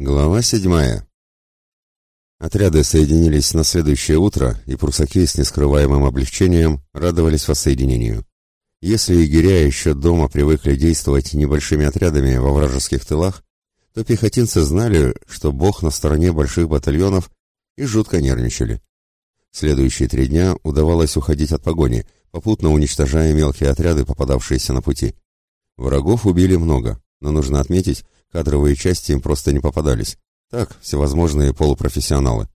Глава седьмая. Отряды соединились на следующее утро, и прусаки с нескрываемым облегчением радовались воссоединению. Если егеря еще дома привыкли действовать небольшими отрядами во вражеских тылах, то пехотинцы знали, что Бог на стороне больших батальонов и жутко нервничали. Следующие три дня удавалось уходить от погони, попутно уничтожая мелкие отряды, попадавшиеся на пути. Врагов убили много, но нужно отметить, Кадровые части им просто не попадались. Так, всевозможные полупрофессионалы.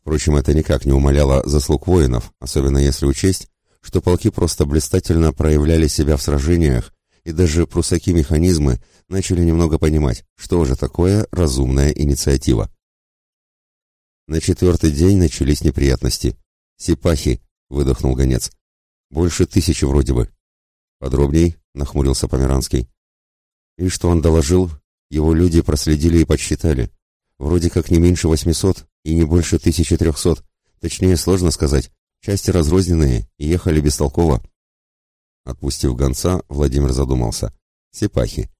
Впрочем, это никак не умаляло заслуг воинов, особенно если учесть, что полки просто блистательно проявляли себя в сражениях, и даже прусаки-механизмы начали немного понимать, что же такое разумная инициатива. На четвертый день начались неприятности. «Сипахи», — выдохнул гонец. «Больше тысячи вроде бы». «Подробней», — нахмурился Померанский. И что он доложил, его люди проследили и подсчитали. Вроде как не меньше 800 и не больше 1300. Точнее, сложно сказать. Части разрозненные и ехали бестолково. Отпустив гонца, Владимир задумался. Сипахи.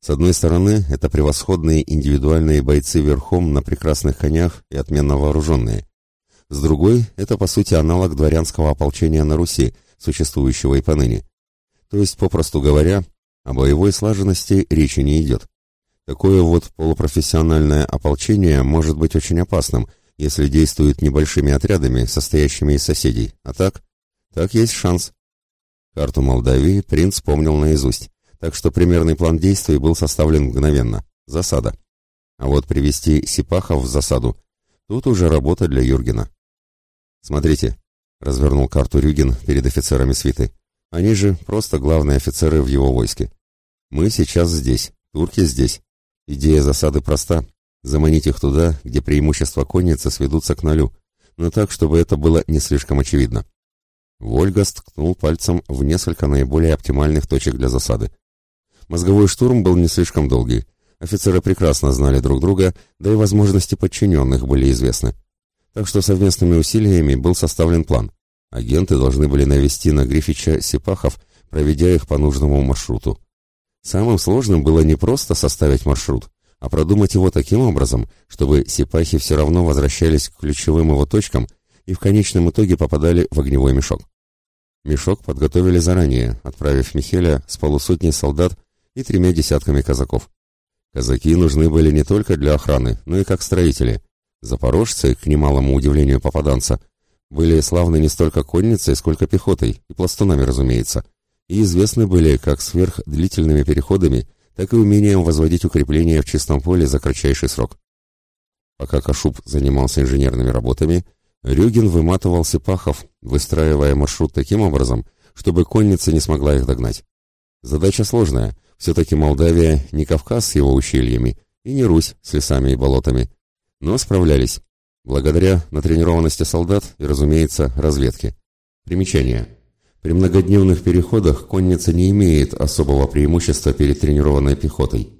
С одной стороны, это превосходные индивидуальные бойцы верхом на прекрасных конях и отменно вооруженные. С другой, это по сути аналог дворянского ополчения на Руси, существующего и поныне. То есть, попросту говоря, о боевой слаженности речи не идет. Такое вот полупрофессиональное ополчение может быть очень опасным, если действует небольшими отрядами, состоящими из соседей. А так? Так есть шанс. Карту Молдавии принц помнил наизусть, так что примерный план действий был составлен мгновенно. Засада. А вот привести сипахов в засаду — тут уже работа для Юргена. «Смотрите», — развернул карту Рюген перед офицерами свиты. «Они же просто главные офицеры в его войске. Мы сейчас здесь, турки здесь. Идея засады проста. Заманить их туда, где преимущества конницы сведутся к нулю, но так, чтобы это было не слишком очевидно. Вольгаст ткнул пальцем в несколько наиболее оптимальных точек для засады. Мозговой штурм был не слишком долгий. Офицеры прекрасно знали друг друга, да и возможности подчиненных были известны. Так что совместными усилиями был составлен план. Агенты должны были навести на Грифича Сипахов, проведя их по нужному маршруту. Самым сложным было не просто составить маршрут, а продумать его таким образом, чтобы сипахи все равно возвращались к ключевым его точкам и в конечном итоге попадали в огневой мешок. Мешок подготовили заранее, отправив Михеля с полусотней солдат и тремя десятками казаков. Казаки нужны были не только для охраны, но и как строители. Запорожцы, к немалому удивлению попаданца, были славны не столько конницей, сколько пехотой, и пластунами, разумеется, и известны были как сверхдлительными переходами, так и умением возводить укрепления в чистом поле за кратчайший срок. Пока Кашуб занимался инженерными работами, Рюгин выматывал сипахов, выстраивая маршрут таким образом, чтобы конница не смогла их догнать. Задача сложная, все-таки Молдавия не Кавказ с его ущельями и не Русь с лесами и болотами, но справлялись, благодаря натренированности солдат и, разумеется, разведке. Примечание. При многодневных переходах конница не имеет особого преимущества перед тренированной пехотой.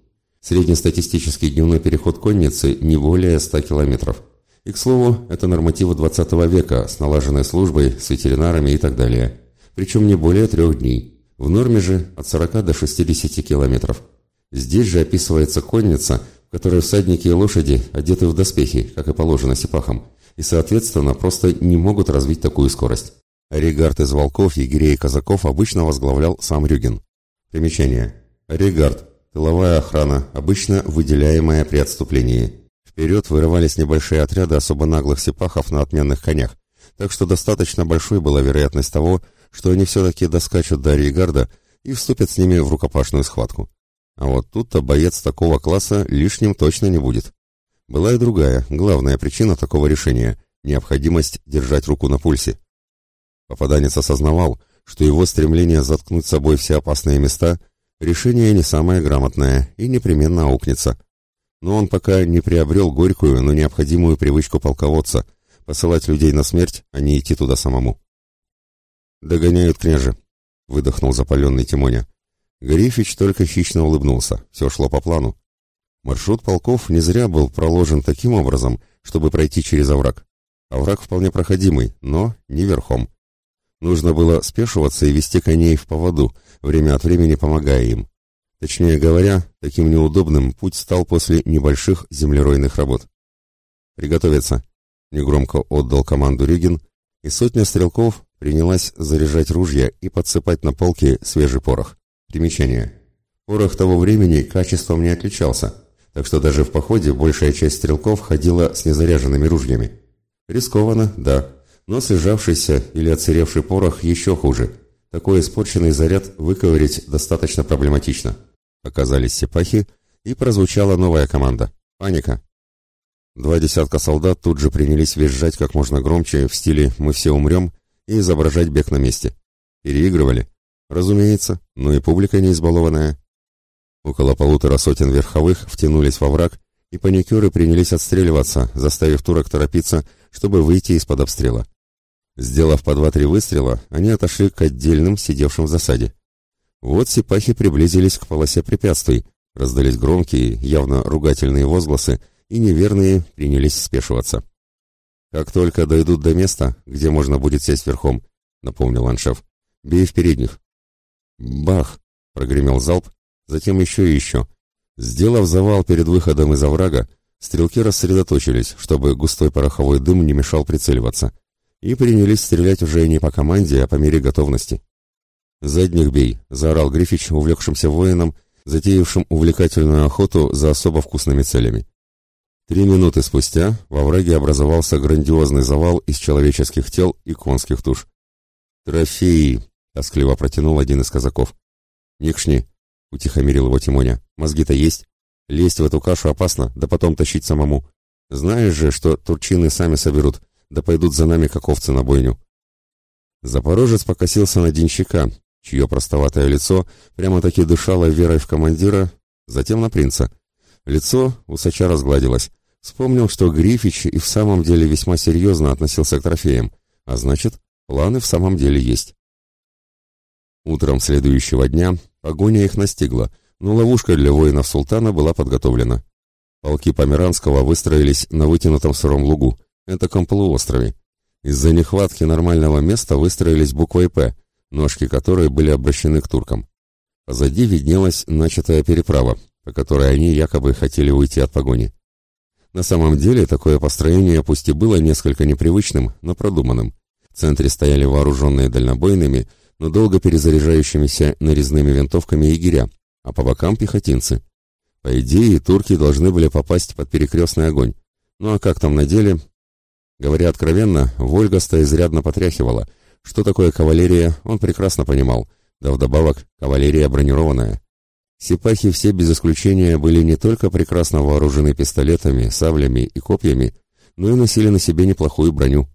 Среднестатистический дневной переход конницы не более 100 километров. И, к слову, это нормативы 20 века с налаженной службой, с ветеринарами и так далее. Причем не более трех дней. В норме же от 40 до 60 километров. Здесь же описывается конница, в которой всадники и лошади одеты в доспехи, как и положено сипахам, и, соответственно, просто не могут развить такую скорость. Регард из волков, егерей и казаков обычно возглавлял сам Рюген. Примечание. Регард. Тыловая охрана, обычно выделяемая при отступлении. Вперед вырывались небольшие отряды особо наглых сипахов на отменных конях, так что достаточно большой была вероятность того, что они все-таки доскачут до Регарда и вступят с ними в рукопашную схватку. А вот тут-то боец такого класса лишним точно не будет. Была и другая, главная причина такого решения – необходимость держать руку на пульсе. Попаданец осознавал, что его стремление заткнуть собой все опасные места – решение не самое грамотное и непременно аукнется. Но он пока не приобрел горькую, но необходимую привычку полководца – посылать людей на смерть, а не идти туда самому. «Догоняют княже», — выдохнул запаленный Тимоня. Грифич только хищно улыбнулся, все шло по плану. Маршрут полков не зря был проложен таким образом, чтобы пройти через овраг. Овраг вполне проходимый, но не верхом. Нужно было спешиваться и вести коней в поводу, время от времени помогая им. Точнее говоря, таким неудобным путь стал после небольших землеройных работ. «Приготовиться!» — негромко отдал команду Рюгин, и сотня стрелков принялась заряжать ружья и подсыпать на полки свежий порох. Примечание. Порох того времени качеством не отличался, так что даже в походе большая часть стрелков ходила с незаряженными ружьями. Рискованно, да, но слежавшийся или отсыревший порох еще хуже. Такой испорченный заряд выковырить достаточно проблематично. Оказались сипахи, и прозвучала новая команда. «Паника!» Два десятка солдат тут же принялись визжать как можно громче в стиле «мы все умрем» и изображать бег на месте. Переигрывали? Разумеется, но и публика не избалованная. Около полутора сотен верховых втянулись во враг, и паникеры принялись отстреливаться, заставив турок торопиться, чтобы выйти из-под обстрела. Сделав по два-три выстрела, они отошли к отдельным, сидевшим в засаде. Вот сипахи приблизились к полосе препятствий, раздались громкие, явно ругательные возгласы, и неверные принялись спешиваться. «Как только дойдут до места, где можно будет сесть верхом», — напомнил Аншев, — «бей в передних». «Бах!» — прогремел залп, затем еще и еще. Сделав завал перед выходом из оврага, стрелки рассредоточились, чтобы густой пороховой дым не мешал прицеливаться — и принялись стрелять уже не по команде, а по мере готовности. «Задних бей!» — заорал Грифич увлекшимся воином, затеявшим увлекательную охоту за особо вкусными целями. Три минуты спустя во враге образовался грандиозный завал из человеческих тел и конских туш. «Трофеи!» — тоскливо протянул один из казаков. «Никшни!» — утихомирил его Тимоня. «Мозги-то есть. Лезть в эту кашу опасно, да потом тащить самому. Знаешь же, что турчины сами соберут, да пойдут за нами как овцы на бойню. Запорожец покосился на денщика, чье простоватое лицо прямо-таки дышало верой в командира, затем на принца. Лицо усача разгладилось. Вспомнил, что Грифич и в самом деле весьма серьезно относился к трофеям, а значит, планы в самом деле есть. Утром следующего дня погоня их настигла, но ловушка для воинов султана была подготовлена. Полки Померанского выстроились на вытянутом сыром лугу, этаком полуострове. Из-за нехватки нормального места выстроились буквой «П», ножки которой были обращены к туркам. Позади виднелась начатая переправа, по которой они якобы хотели уйти от погони. На самом деле такое построение пусть и было несколько непривычным, но продуманным. В центре стояли вооруженные дальнобойными, но долго перезаряжающимися нарезными винтовками егеря, а по бокам пехотинцы. По идее, турки должны были попасть под перекрестный огонь. Ну а как там на деле, Говоря откровенно, Вольгаста изрядно потряхивала. Что такое кавалерия, он прекрасно понимал, да вдобавок кавалерия бронированная. Сипахи все без исключения были не только прекрасно вооружены пистолетами, саблями и копьями, но и носили на себе неплохую броню.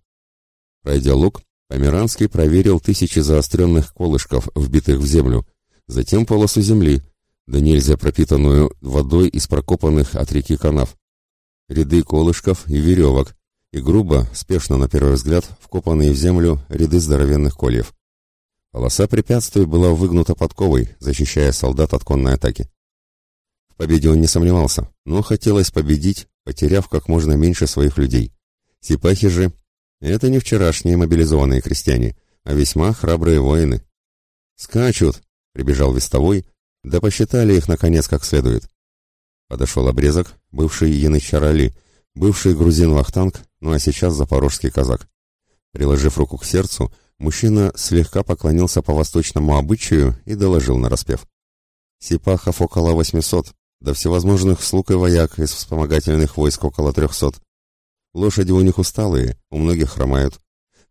Пройдя луг, Померанский проверил тысячи заостренных колышков, вбитых в землю, затем полосу земли, да нельзя пропитанную водой из прокопанных от реки канав. Ряды колышков и веревок, и грубо, спешно на первый взгляд, вкопанные в землю ряды здоровенных кольев. Полоса препятствий была выгнута подковой, защищая солдат от конной атаки. В победе он не сомневался, но хотелось победить, потеряв как можно меньше своих людей. Сипахи же — это не вчерашние мобилизованные крестьяне, а весьма храбрые воины. «Скачут!» — прибежал вестовой, да посчитали их, наконец, как следует. Подошел обрезок, бывший янычар Али, бывший грузин Вахтанг, ну а сейчас запорожский казак. Приложив руку к сердцу, мужчина слегка поклонился по восточному обычаю и доложил нараспев. Сипахов около восьмисот, да всевозможных слуг и вояк из вспомогательных войск около трехсот. Лошади у них усталые, у многих хромают.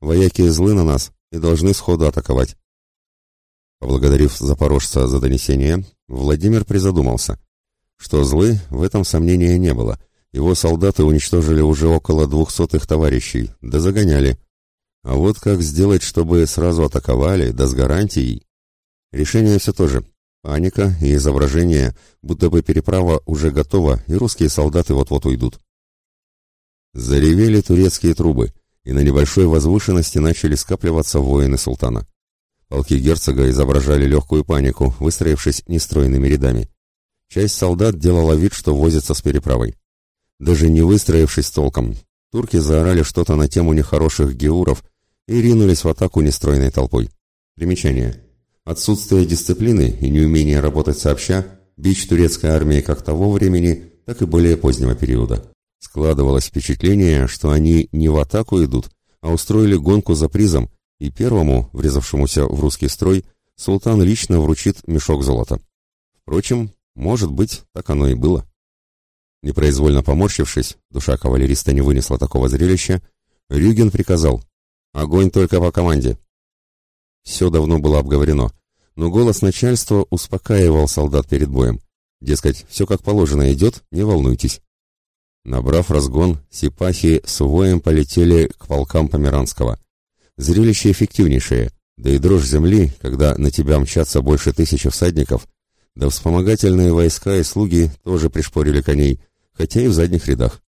Вояки злы на нас и должны сходу атаковать. Поблагодарив запорожца за донесение, Владимир призадумался. Что злы, в этом сомнения не было, его солдаты уничтожили уже около двухсотых товарищей, да загоняли. А вот как сделать, чтобы сразу атаковали, да с гарантией? Решение все то же. Паника и изображение, будто бы переправа уже готова, и русские солдаты вот-вот уйдут. Заревели турецкие трубы, и на небольшой возвышенности начали скапливаться воины султана. Полки герцога изображали легкую панику, выстроившись нестройными рядами. Часть солдат делала вид, что возится с переправой. Даже не выстроившись толком, турки заорали что-то на тему нехороших геуров и ринулись в атаку нестройной толпой. Примечание. Отсутствие дисциплины и неумение работать сообща бич турецкой армии как того времени, так и более позднего периода. Складывалось впечатление, что они не в атаку идут, а устроили гонку за призом, и первому, врезавшемуся в русский строй, султан лично вручит мешок золота. Впрочем, может быть, так оно и было. Непроизвольно поморщившись, душа кавалериста не вынесла такого зрелища, Рюген приказал «Огонь только по команде». Все давно было обговорено, но голос начальства успокаивал солдат перед боем. Дескать, все как положено идет, не волнуйтесь. Набрав разгон, сипахи с воем полетели к полкам Померанского. Зрелище эффективнейшее, да и дрожь земли, когда на тебя мчатся больше тысячи всадников, да вспомогательные войска и слуги тоже пришпорили коней, хотя и в задних рядах.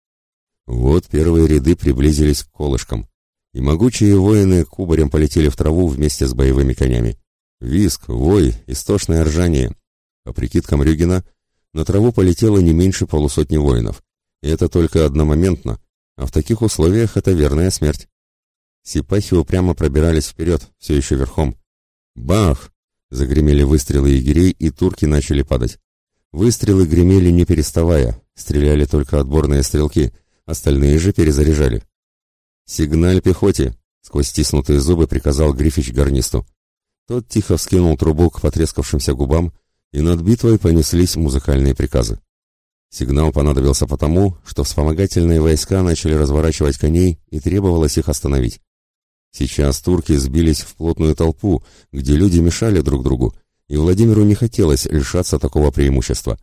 Вот первые ряды приблизились к колышкам, и могучие воины кубарем полетели в траву вместе с боевыми конями. Виск, вой, истошное ржание. По прикидкам Рюгина, на траву полетело не меньше полусотни воинов. И это только одномоментно, а в таких условиях это верная смерть. Сипахи упрямо пробирались вперед, все еще верхом. Бах! Загремели выстрелы егерей, и турки начали падать. Выстрелы гремели не переставая, стреляли только отборные стрелки, остальные же перезаряжали. «Сигналь пехоте!» — сквозь стиснутые зубы приказал Грифич гарнисту. Тот тихо вскинул трубу к потрескавшимся губам, и над битвой понеслись музыкальные приказы. Сигнал понадобился потому, что вспомогательные войска начали разворачивать коней и требовалось их остановить. Сейчас турки сбились в плотную толпу, где люди мешали друг другу, и Владимиру не хотелось лишаться такого преимущества.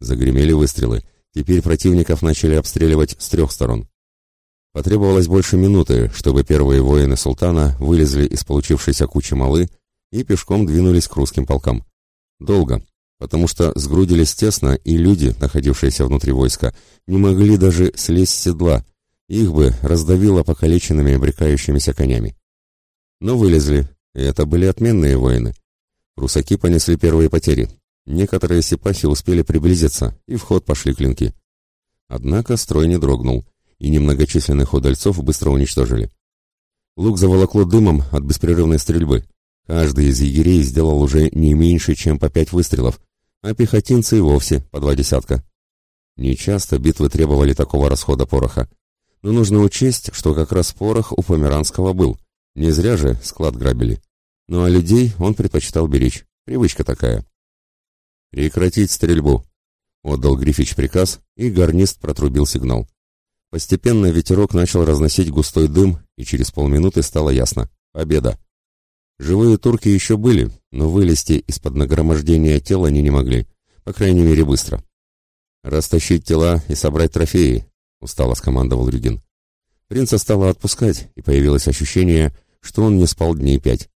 Загремели выстрелы. Теперь противников начали обстреливать с трех сторон. Потребовалось больше минуты, чтобы первые воины султана вылезли из получившейся кучи малы и пешком двинулись к русским полкам. Долго, потому что сгрудились тесно, и люди, находившиеся внутри войска, не могли даже слезть с седла, их бы раздавило покалеченными обрекающимися конями. Но вылезли, и это были отменные воины. Русаки понесли первые потери. Некоторые сипахи успели приблизиться, и в ход пошли клинки. Однако строй не дрогнул, и немногочисленных удальцов быстро уничтожили. Лук заволокло дымом от беспрерывной стрельбы. Каждый из егерей сделал уже не меньше, чем по пять выстрелов, а пехотинцы и вовсе по два десятка. Нечасто битвы требовали такого расхода пороха. Но нужно учесть, что как раз порох у Померанского был. Не зря же склад грабили. Ну а людей он предпочитал беречь. Привычка такая. «Прекратить стрельбу!» — отдал Грифич приказ, и гарнист протрубил сигнал. Постепенно ветерок начал разносить густой дым, и через полминуты стало ясно — победа. Живые турки еще были, но вылезти из-под нагромождения тела они не могли, по крайней мере быстро. «Растащить тела и собрать трофеи», устало скомандовал Рюгин. Принца стало отпускать, и появилось ощущение, что он не спал дней пять.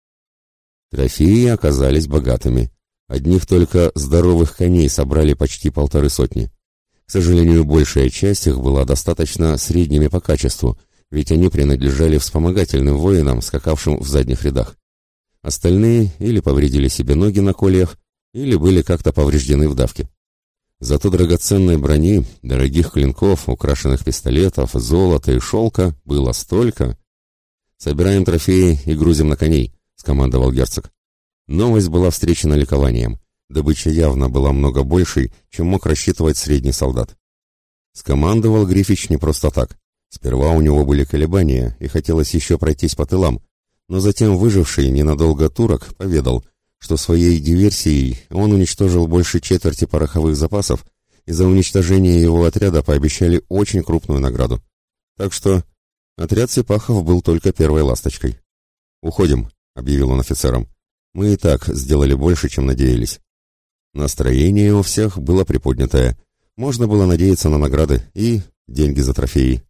Трофеи оказались богатыми. Одних только здоровых коней собрали почти полторы сотни. К сожалению, большая часть их была достаточно средними по качеству, ведь они принадлежали вспомогательным воинам, скакавшим в задних рядах. Остальные или повредили себе ноги на кольях, или были как-то повреждены в давке. Зато драгоценной брони, дорогих клинков, украшенных пистолетов, золота и шелка было столько. «Собираем трофеи и грузим на коней», — скомандовал герцог. Новость была встречена ликованием. Добыча явно была много большей, чем мог рассчитывать средний солдат. Скомандовал Грифич не просто так. Сперва у него были колебания, и хотелось еще пройтись по тылам, но затем выживший ненадолго турок поведал — что своей диверсией он уничтожил больше четверти пороховых запасов, и за уничтожение его отряда пообещали очень крупную награду. Так что отряд Сипахов был только первой ласточкой. «Уходим», — объявил он офицерам. «Мы и так сделали больше, чем надеялись». Настроение у всех было приподнятое. Можно было надеяться на награды и деньги за трофеи.